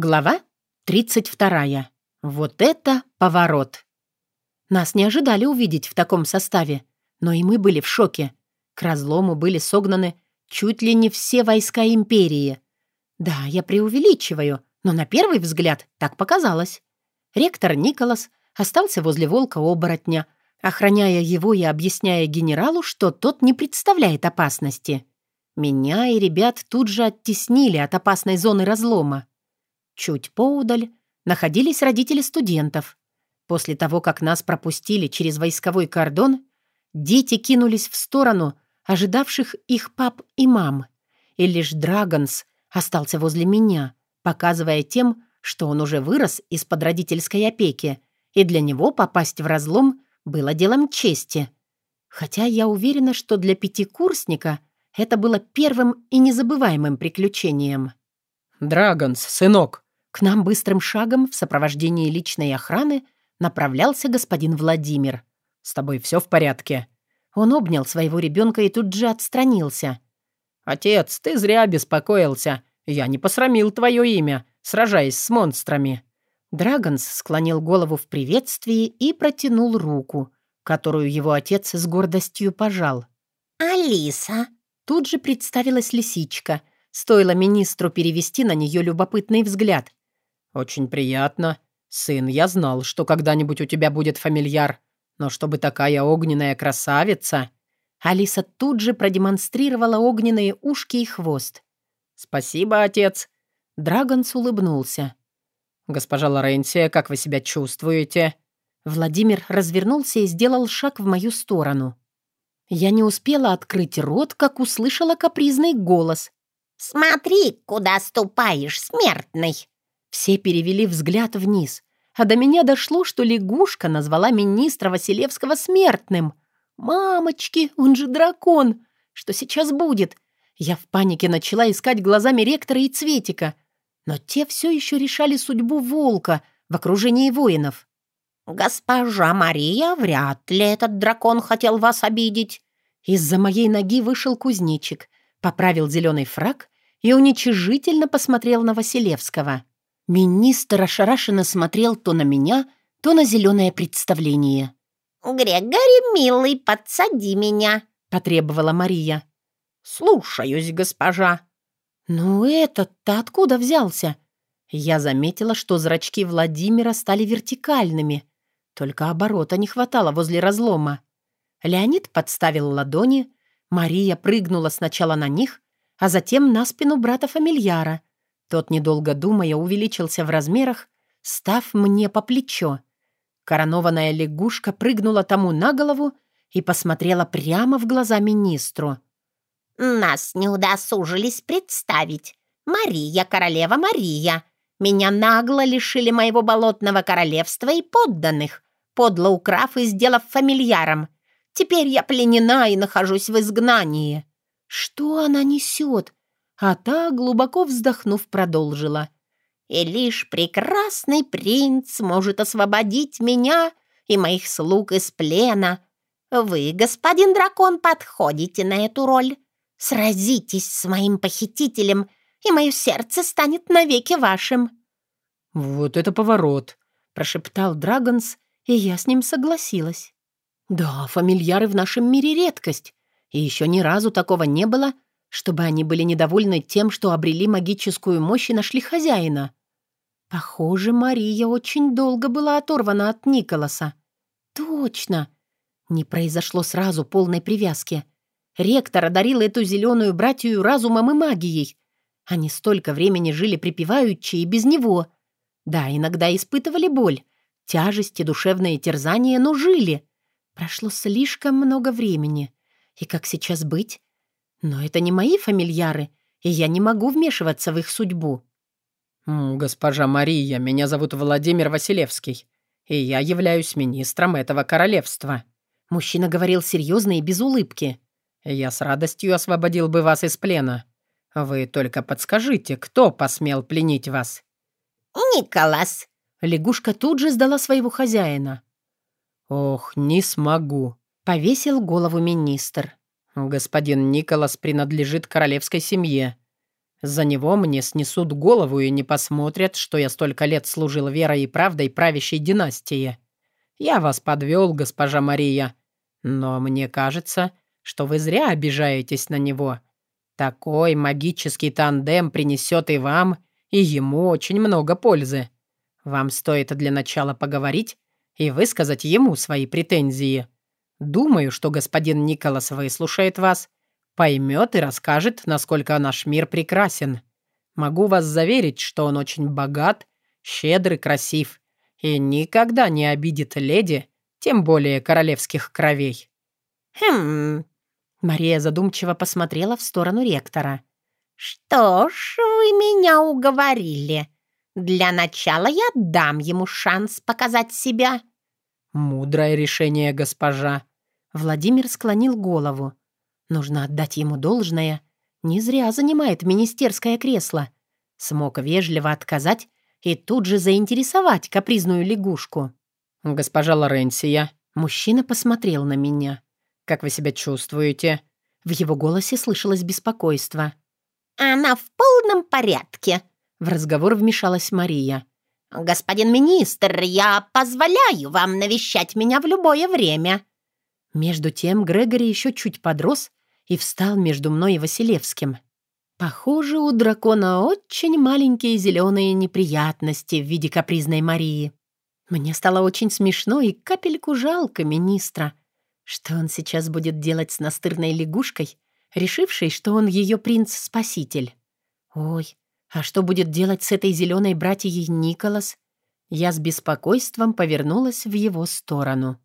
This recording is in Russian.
Глава 32. Вот это поворот. Нас не ожидали увидеть в таком составе, но и мы были в шоке. К разлому были согнаны чуть ли не все войска империи. Да, я преувеличиваю, но на первый взгляд так показалось. Ректор Николас остался возле волка-оборотня, охраняя его и объясняя генералу, что тот не представляет опасности. Меня и ребят тут же оттеснили от опасной зоны разлома. Чуть поудаль находились родители студентов. После того, как нас пропустили через войсковой кордон, дети кинулись в сторону ожидавших их пап и мам. И лишь Драгонс остался возле меня, показывая тем, что он уже вырос из-под родительской опеки, и для него попасть в разлом было делом чести. Хотя я уверена, что для пятикурсника это было первым и незабываемым приключением. «Драгонс, сынок!» К нам быстрым шагом в сопровождении личной охраны направлялся господин Владимир. «С тобой все в порядке?» Он обнял своего ребенка и тут же отстранился. «Отец, ты зря беспокоился. Я не посрамил твое имя, сражаясь с монстрами». Драгонс склонил голову в приветствии и протянул руку, которую его отец с гордостью пожал. «Алиса!» Тут же представилась лисичка. Стоило министру перевести на нее любопытный взгляд. «Очень приятно. Сын, я знал, что когда-нибудь у тебя будет фамильяр. Но чтобы такая огненная красавица...» Алиса тут же продемонстрировала огненные ушки и хвост. «Спасибо, отец». Драгонс улыбнулся. «Госпожа Лоренция, как вы себя чувствуете?» Владимир развернулся и сделал шаг в мою сторону. Я не успела открыть рот, как услышала капризный голос. «Смотри, куда ступаешь, смертный!» Все перевели взгляд вниз, а до меня дошло, что лягушка назвала министра Василевского смертным. «Мамочки, он же дракон! Что сейчас будет?» Я в панике начала искать глазами ректора и Цветика, но те все еще решали судьбу волка в окружении воинов. «Госпожа Мария, вряд ли этот дракон хотел вас обидеть». Из-за моей ноги вышел кузнечик, поправил зеленый фраг и уничижительно посмотрел на Василевского. Министр ошарашенно смотрел то на меня, то на зеленое представление. «Грегори, милый, подсади меня», — потребовала Мария. «Слушаюсь, госпожа». «Ну этот-то откуда взялся?» Я заметила, что зрачки Владимира стали вертикальными. Только оборота не хватало возле разлома. Леонид подставил ладони, Мария прыгнула сначала на них, а затем на спину брата-фамильяра — тот, недолго думая, увеличился в размерах, став мне по плечо. Коронованная лягушка прыгнула тому на голову и посмотрела прямо в глаза министру. «Нас не удосужились представить. Мария, королева Мария. Меня нагло лишили моего болотного королевства и подданных, подло украв и сделав фамильяром. Теперь я пленена и нахожусь в изгнании». «Что она несет? А та, глубоко вздохнув, продолжила. «И лишь прекрасный принц может освободить меня и моих слуг из плена. Вы, господин дракон, подходите на эту роль. Сразитесь с моим похитителем, и мое сердце станет навеки вашим». «Вот это поворот!» — прошептал Драгонс, и я с ним согласилась. «Да, фамильяры в нашем мире редкость, и еще ни разу такого не было, — чтобы они были недовольны тем, что обрели магическую мощь и нашли хозяина. Похоже, Мария очень долго была оторвана от Николаса. Точно. Не произошло сразу полной привязки. Ректор одарил эту зеленую братью разумом и магией. Они столько времени жили припеваючи и без него. Да, иногда испытывали боль, тяжесть и душевные терзания, но жили. Прошло слишком много времени. И как сейчас быть? Но это не мои фамильяры, и я не могу вмешиваться в их судьбу. «Госпожа Мария, меня зовут Владимир Василевский, и я являюсь министром этого королевства». Мужчина говорил серьезно и без улыбки. «Я с радостью освободил бы вас из плена. Вы только подскажите, кто посмел пленить вас?» «Николас». Лягушка тут же сдала своего хозяина. «Ох, не смогу», — повесил голову министр. «Господин Николас принадлежит королевской семье. За него мне снесут голову и не посмотрят, что я столько лет служил верой и правдой правящей династии. Я вас подвел, госпожа Мария, но мне кажется, что вы зря обижаетесь на него. Такой магический тандем принесет и вам, и ему очень много пользы. Вам стоит для начала поговорить и высказать ему свои претензии. Думаю, что господин Николас выслушает вас, поймет и расскажет, насколько наш мир прекрасен. Могу вас заверить, что он очень богат, щедрый, красив и никогда не обидит леди, тем более королевских кровей». «Хм...» Мария задумчиво посмотрела в сторону ректора. «Что ж, вы меня уговорили. Для начала я дам ему шанс показать себя». «Мудрое решение, госпожа». Владимир склонил голову. Нужно отдать ему должное. Не зря занимает министерское кресло. Смог вежливо отказать и тут же заинтересовать капризную лягушку. «Госпожа Лоренсия». Мужчина посмотрел на меня. «Как вы себя чувствуете?» В его голосе слышалось беспокойство. «Она в полном порядке», — в разговор вмешалась Мария. «Господин министр, я позволяю вам навещать меня в любое время». Между тем Грегори еще чуть подрос и встал между мной и Василевским. Похоже, у дракона очень маленькие зеленые неприятности в виде капризной Марии. Мне стало очень смешно и капельку жалко министра. Что он сейчас будет делать с настырной лягушкой, решившей, что он ее принц-спаситель? Ой, а что будет делать с этой зеленой братьей Николас? Я с беспокойством повернулась в его сторону.